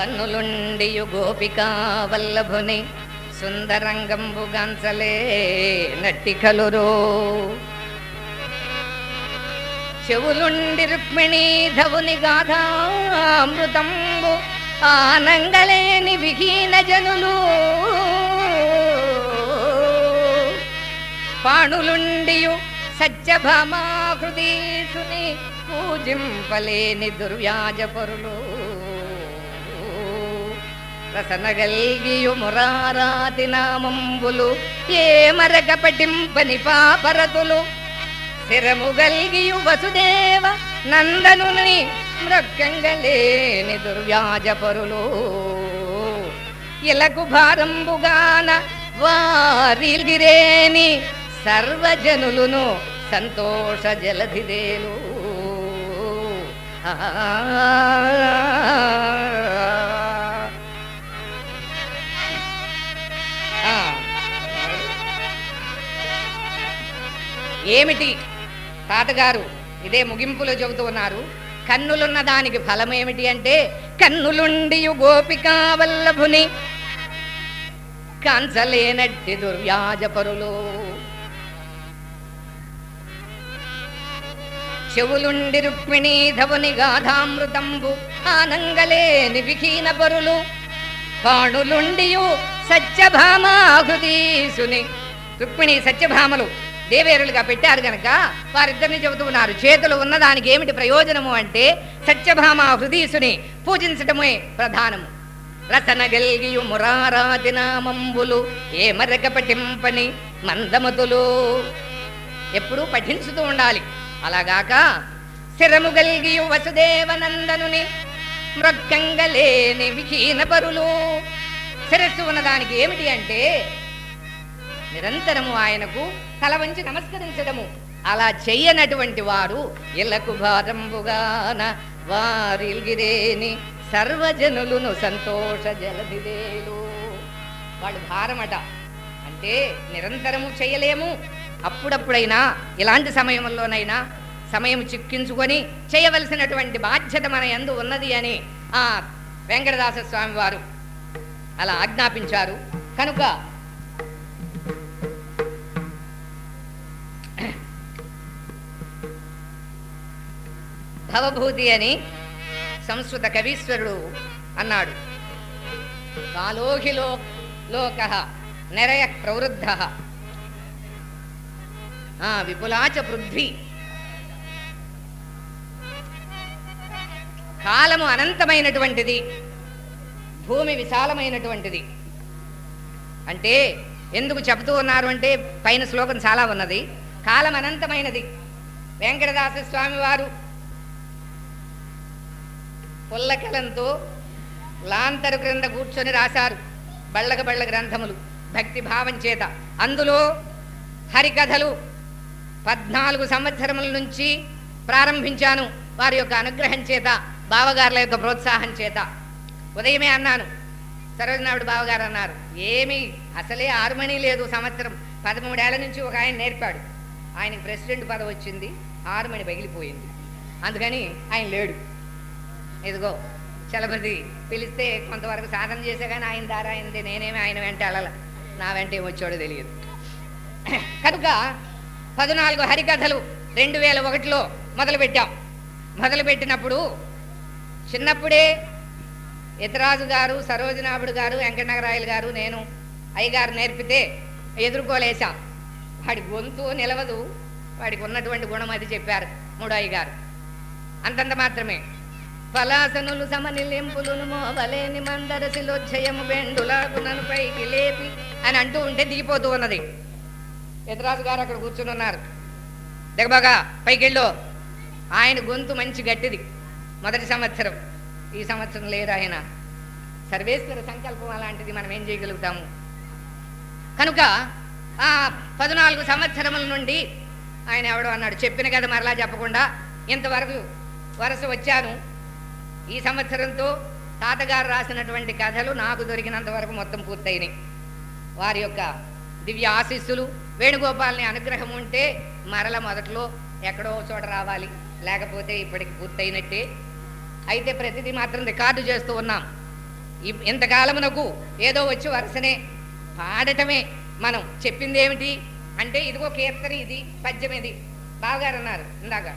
కన్నులుండియు గోపికా వల్లభుని సుందరంగంబుగాంచలే నట్టి కలురో చెవులుండి రుక్మిణీ ధవుని గాథామృతంబు ఆనంగలేని విహీన జనులు. పాణులుండియు సత్యభామాహృదీసుని పూజింపలేని దుర్వ్యాజపరులు రసనగల్గియు మురారాతి నామంబులు ఏ మరక పటింపని పాపరతులు స్థిరముగల్గియు వసుదేవ నందనుని మృక్కంగలేని దుర్వ్యాజ పరులు. ఇలకు భారంబుగాన వారిగిరేని సర్వజనులును సంతోష జలధిదేలు. ఆ. ఏమిటి? తాతగారు ఇదే ముగింపులో చెబుతూ ఉన్నారు. కన్నులున్న దానికి ఫలం ఏమిటి అంటే కన్నులుండియు గోపికా వల్లభుని కాంచలేనట్టి దుర్వ్యాజపరులు చెవులుండి రుక్మిణీ ధవుని గాథామృతంబు ఆనంగలేని విహీన పరులు. పాణులుండియు సత్యభామాహృదీసుని రుక్మిణి సత్యభామలు దేవేరులుగా పెట్టారు గనక వారిద్దరిని చెబుతున్నారు. చేతులు ఉన్నదానికి ఏమిటి ప్రయోజనము అంటే సత్యభామ హృదీసుని పూజించటమే ప్రధానము. రసన గల్గియు మురారాతి నామంబులు ఏ మరక పఠింపని మందమతులు. ఎప్పుడూ పఠించుతూ ఉండాలి. అలాగాక స్థిరము గల్గియు వసుదేవనందనుని మృక్కంగలేని విహీన పరులు. శిరస్సు ఉన్నదానికి ఏమిటి అంటే నిరంతరము ఆయనకు తల వంచి నమస్కరించడము. అలా చెయ్యనటువంటి వారు ఇళ్ళకు భారంబుగాన వారిల్గిరేని సర్వజనులను సంతోష జలదిదేలు. వాడు భారమట. అంటే నిరంతరము చేయలేము. అప్పుడప్పుడైనా ఇలాంటి సమయంలోనైనా సమయం చిక్కించుకొని చేయవలసినటువంటి బాధ్యత మన ఎందు ఉన్నది అని ఆ వెంకటదాస స్వామి వారు అలా ఆజ్ఞాపించారు. కనుక భవభూతి అని సంస్కృత కవీశ్వరుడు అన్నాడు. కాలోహిలో లోక నిరయ ప్రవృద్ధ. విపులాచ పృథ్వీ కాలము అనంతమైనటువంటిది భూమి విశాలమైనటువంటిది. అంటే ఎందుకు చెబుతూ ఉన్నారు అంటే పైన శ్లోకం చాలా ఉన్నది. కాలం అనంతమైనది వెంకటదాస స్వామి వారు పుల్లకలంతో లాంతరు క్రింద కూర్చొని రాశారు బళ్ళగ బళ్ళ గ్రంథములు భక్తి భావం చేత. అందులో హరికథలు పద్నాలుగు సంవత్సరముల నుంచి ప్రారంభించాను వారి యొక్క అనుగ్రహం చేత బావగారుల యొక్క ప్రోత్సాహం చేత. ఉదయమే అన్నాను సరోజనాయుడు బావగారు అన్నారు ఏమి అసలే ఆరుమణి లేదు సంవత్సరం. పదమూడేళ్ళ నుంచి ఒక ఆయన నేర్పాడు. ఆయనకి ప్రెసిడెంట్ పదవి వచ్చింది ఆరుమణి పగిలిపోయింది. అందుకని ఆయన లేడు. ఇదిగో చలపతి పిలిస్తే కొంతవరకు సాధన చేసే కానీ ఆయన దారా అయింది నేనేమి ఆయన వెంట వెళ్ళాల నా వెంట ఏం తెలియదు. కనుక పద్నాలుగు హరికథలు రెండు వేల ఒకటిలో మొదలుపెట్టాం. మొదలుపెట్టినప్పుడు చిన్నప్పుడే ఇతరాజు గారు సరోజనాభుడు గారు వెంకటనగరాయలు గారు నేను అయ్యగారు నేర్పితే ఎదుర్కోలేశాం. వాడి గొంతు నిలవదు. వాడికి ఉన్నటువంటి గుణం అది చెప్పారు మూడో అయ్యగారు. అంతంత మాత్రమే. ఫలాసనులు సమనిలింపులను మోవలేని మందర శిలోచ్చయము బెండులాగునను పైకి లేపి అని అంటూ ఉంటే దిగిపోతూ ఉన్నది. యతరాజు గారు అక్కడ కూర్చుని ఉన్నారు. దిగబాగా పైకెళ్ళు. ఆయన గొంతు మంచి గట్టిది. మొదటి సంవత్సరం. ఈ సంవత్సరం లేరు ఆయన. సర్వేశ్వర సంకల్పం అలాంటిది మనం ఏం చేయగలుగుతాము? కనుక ఆ పద్నాలుగు సంవత్సరముల నుండి ఆయన ఎవడో అన్నాడు. చెప్పిన కదా మరలా చెప్పకుండా ఇంతవరకు వరుస వచ్చాను. ఈ సంవత్సరంతో తాతగారు రాసినటువంటి కథలు నాకు దొరికినంత వరకు మొత్తం పూర్తయినాయి. వారి యొక్క దివ్య ఆశీస్సులు వేణుగోపాల్ని అనుగ్రహం ఉంటే మరల మొదట్లో ఎక్కడో చోట రావాలి. లేకపోతే ఇప్పటికి పూర్తయినట్టే. అయితే ప్రతిదీ మాత్రం రికార్డు చేస్తూ ఉన్నాం. ఇంతకాలమునకు ఏదో వచ్చి వరుసనే పాడటమే మనం చెప్పింది ఏమిటి అంటే ఇదిగో కీర్తన ఇది పద్యం ఇది. బావగారు అన్నారు. ఇందాక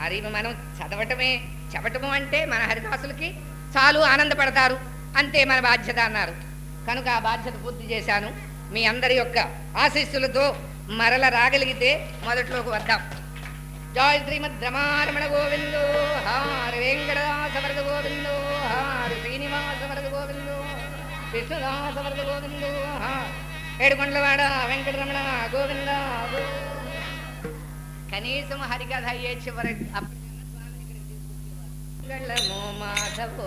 మరి మనం చదవటమే చెప్పటము అంటే మన హరిదాసులకి చాలు ఆనందపడతారు. అంతే మన బాధ్యత అన్నారు. కనుక ఆ బాధ్యత పూర్తి చేశాను. మీ అందరి యొక్క ఆశీస్సులతో మరల రాగలిగితే మొదట్లోకి వద్దాం. జాయ్ శ్రీమద్ రమారమణ గోవిందో హారి వెంకటదాస వరద గోవిందో హారి శ్రీనివాస వరద గోవిందో విష్ణుదాస వరద గోవిందో హా. ఏడుకొండలవాడ వెంకటరమణ గోవింద కనీసం హరికథ అయ్యే చివరి అప్పటికన్నా మాధవో మాధవో